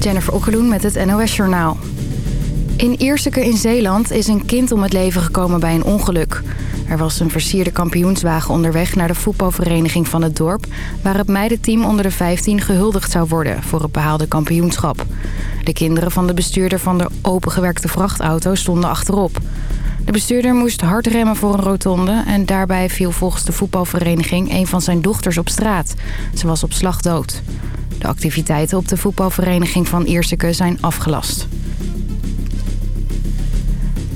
Jennifer Okkeloen met het NOS Journaal. In Ierseke in Zeeland is een kind om het leven gekomen bij een ongeluk. Er was een versierde kampioenswagen onderweg naar de voetbalvereniging van het dorp... waar het meidenteam onder de 15 gehuldigd zou worden voor het behaalde kampioenschap. De kinderen van de bestuurder van de opengewerkte vrachtauto stonden achterop. De bestuurder moest hard remmen voor een rotonde... en daarbij viel volgens de voetbalvereniging een van zijn dochters op straat. Ze was op slag dood. De activiteiten op de voetbalvereniging van Ierseke zijn afgelast.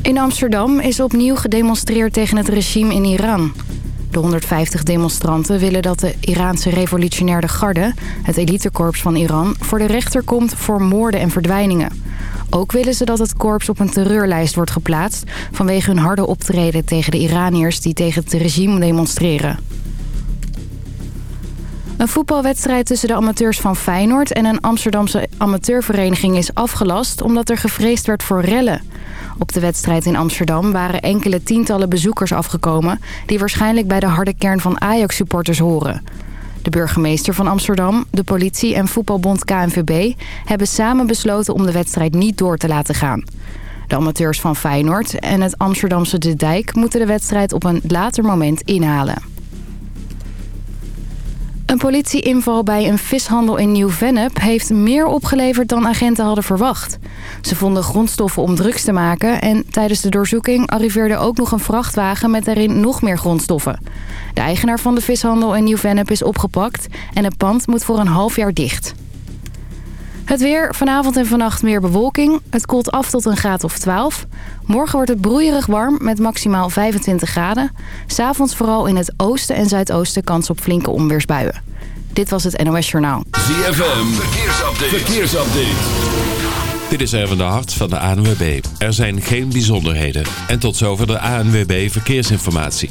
In Amsterdam is opnieuw gedemonstreerd tegen het regime in Iran. De 150 demonstranten willen dat de Iraanse revolutionaire garde... het elitekorps van Iran, voor de rechter komt voor moorden en verdwijningen. Ook willen ze dat het korps op een terreurlijst wordt geplaatst... vanwege hun harde optreden tegen de Iraniërs die tegen het regime demonstreren. Een voetbalwedstrijd tussen de amateurs van Feyenoord en een Amsterdamse amateurvereniging is afgelast... omdat er gevreesd werd voor rellen. Op de wedstrijd in Amsterdam waren enkele tientallen bezoekers afgekomen... die waarschijnlijk bij de harde kern van Ajax-supporters horen. De burgemeester van Amsterdam, de politie en voetbalbond KNVB... hebben samen besloten om de wedstrijd niet door te laten gaan. De amateurs van Feyenoord en het Amsterdamse De Dijk... moeten de wedstrijd op een later moment inhalen. Een politieinval bij een vishandel in Nieuw-Vennep heeft meer opgeleverd dan agenten hadden verwacht. Ze vonden grondstoffen om drugs te maken en tijdens de doorzoeking arriveerde ook nog een vrachtwagen met daarin nog meer grondstoffen. De eigenaar van de vishandel in Nieuw-Vennep is opgepakt en het pand moet voor een half jaar dicht. Het weer, vanavond en vannacht meer bewolking. Het koelt af tot een graad of 12. Morgen wordt het broeierig warm met maximaal 25 graden. S'avonds vooral in het oosten en zuidoosten kans op flinke onweersbuien. Dit was het NOS Journaal. ZFM, verkeersupdate. verkeersupdate. Dit is even de hart van de ANWB. Er zijn geen bijzonderheden. En tot zover de ANWB Verkeersinformatie.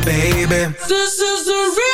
Baby. This is the rhythm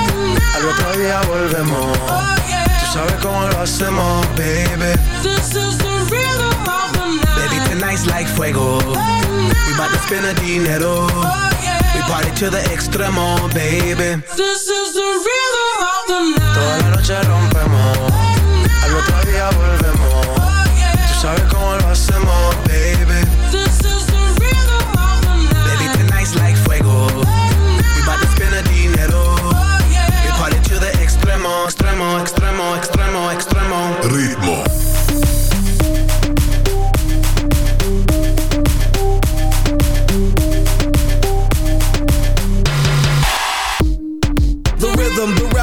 al otro día volvemos. Tú sabes cómo lo hacemos, baby. This is the rhythm of the night. Baby, tonight's like fuego. We bout to spend a dinero. We party to the extremo, baby. This is the rhythm of the night. Toda la noche rompemos, al otro día volvemos. Tú sabes cómo lo hacemos, baby. Extremo, extremo. Ritmo.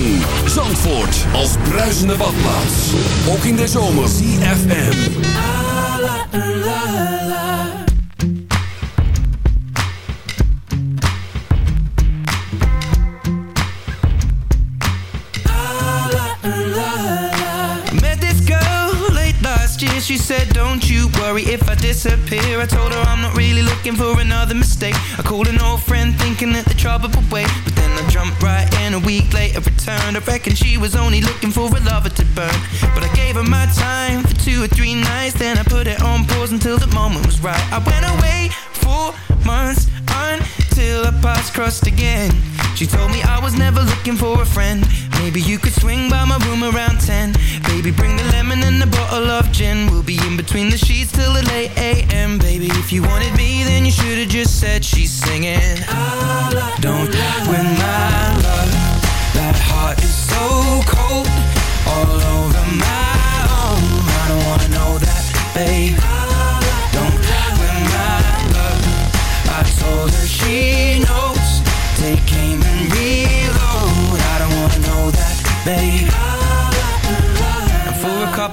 Lang. Zandvoort als bruisende badplaats. Ook in de zomer. CFM. Late last year. She said don't you worry if I disappear. I told her I'm not really looking for another mistake. I called an old thinking that the trouble wait. But then I jumped right in a week later, returned. I reckon she was only looking for a lover to burn. But I gave her my time for two or three nights. Then I put it on pause until the moment was right. I went away for months until our paths crossed again. She told me I was never looking for a friend. Maybe you could swing by my room around 10. Baby, bring the lemon and a bottle of gin. We'll be in between the sheets till the late AM. Baby, if you wanted me, then you should have just said she's singing. Don't win my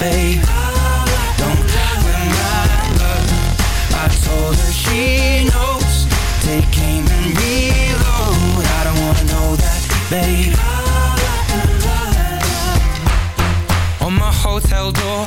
Don't I told her she knows. I don't wanna know that, babe. On my hotel door.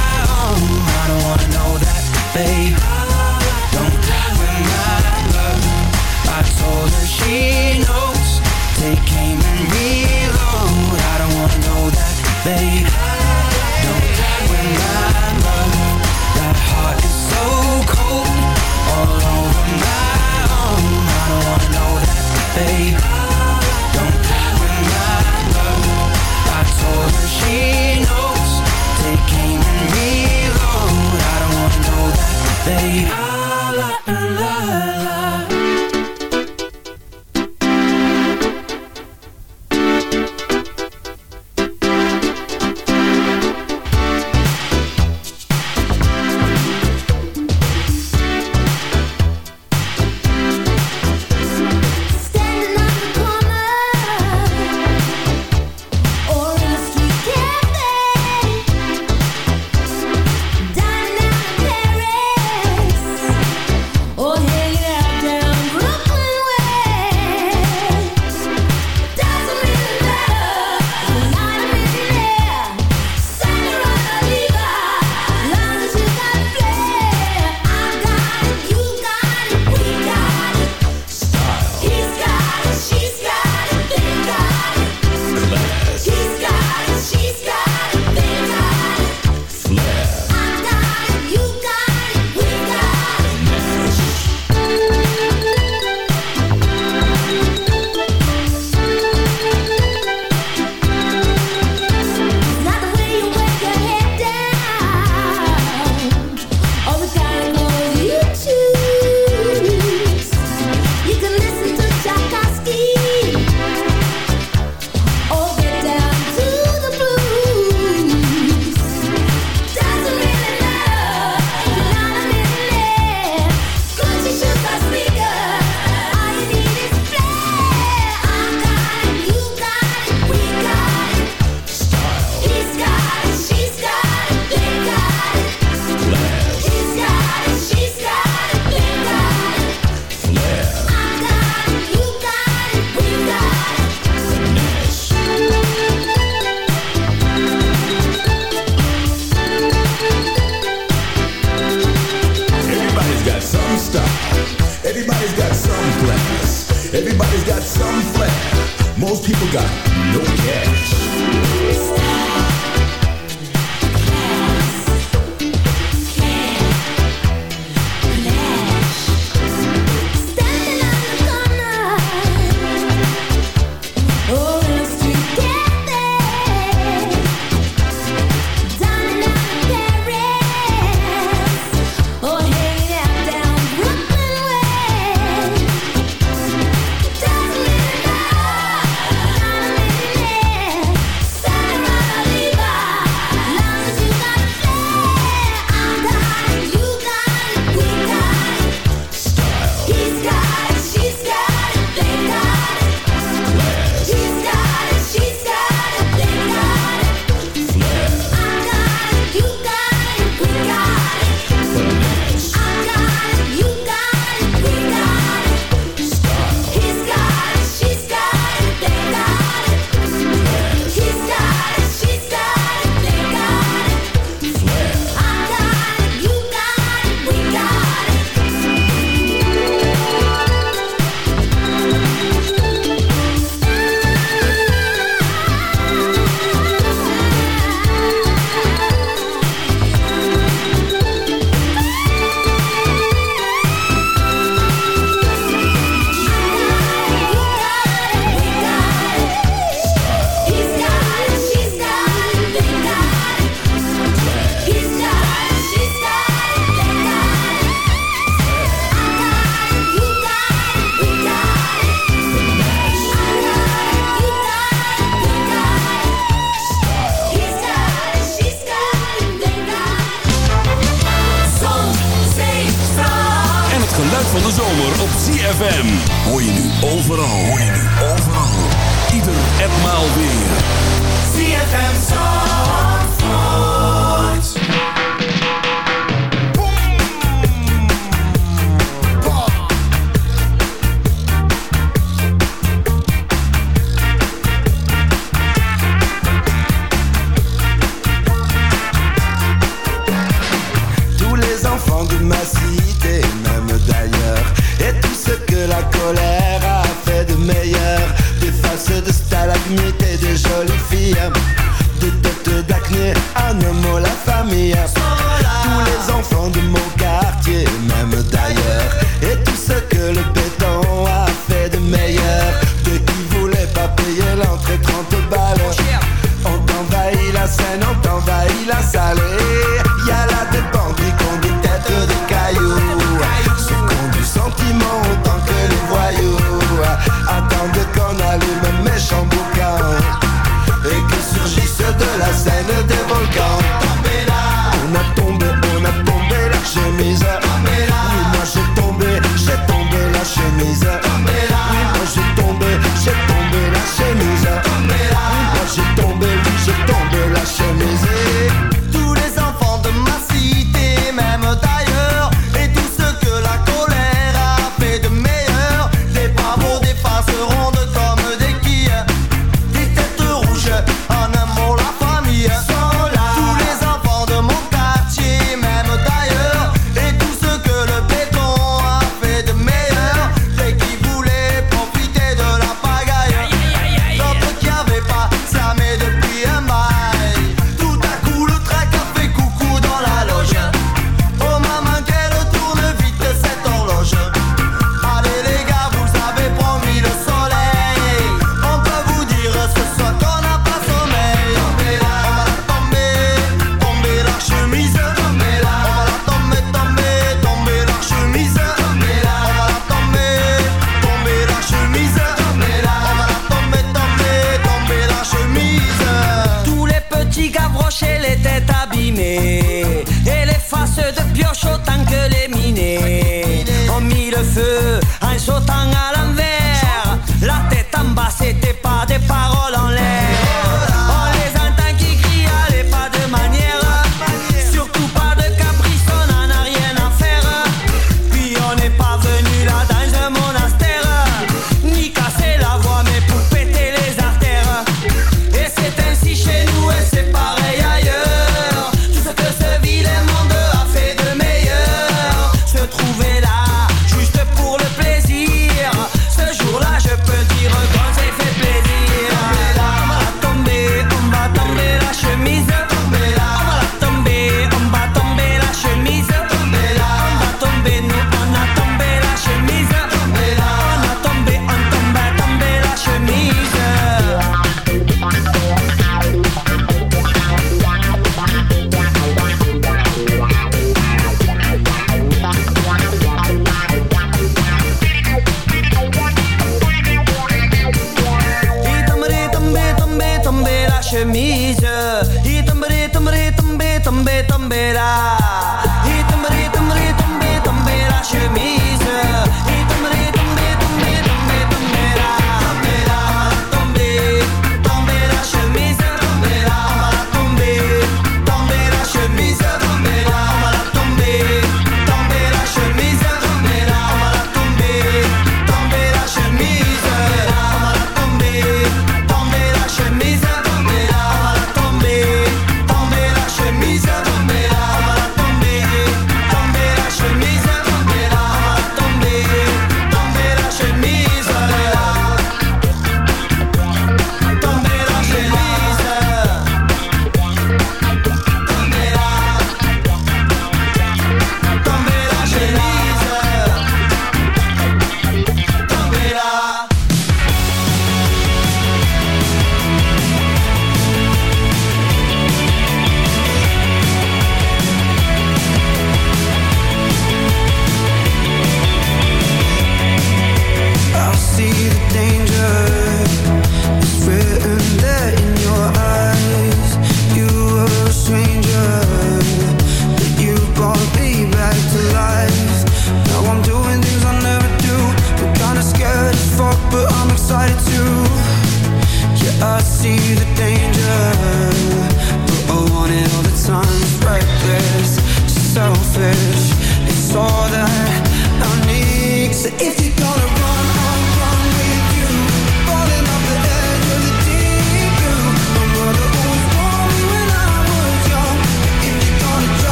don't wanna know that, babe. Don't win my love. I told her she knows. Take aim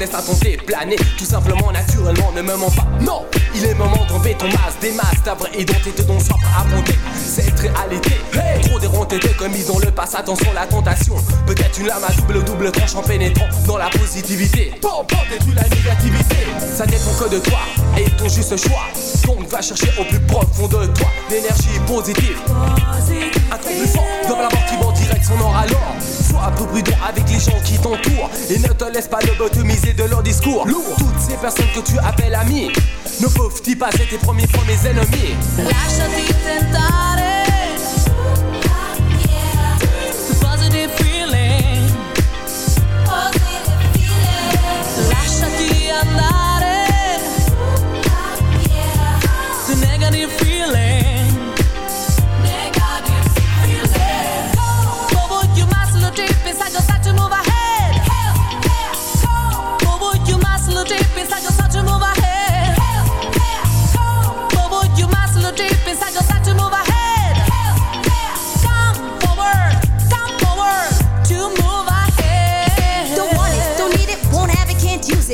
positives, laisse-toi compter, planer. Tout simplement, naturellement, ne me mens pas. Non, il est moment d'enlever ton masque Des masques, ta vraie identité dont soif à monter. Cette réalité, hey trop déronté comme ils dans le passé Attention la tentation, peut-être une lame à double double tranche En pénétrant dans la positivité. Bon, bon, détruis la négativité. Ça dépend que de toi et ton juste choix. Donc va chercher au plus profond de toi L'énergie positive. Truc plus fort la mort qui direction nord alors Sois un peu prudent avec les gens qui t'entourent Et ne te laisse pas lobotomiser de leur discours Lourd. Toutes ces personnes que tu appelles amis Ne peuvent-ils pas être tes premiers fois mes ennemis? Lasciati tentare.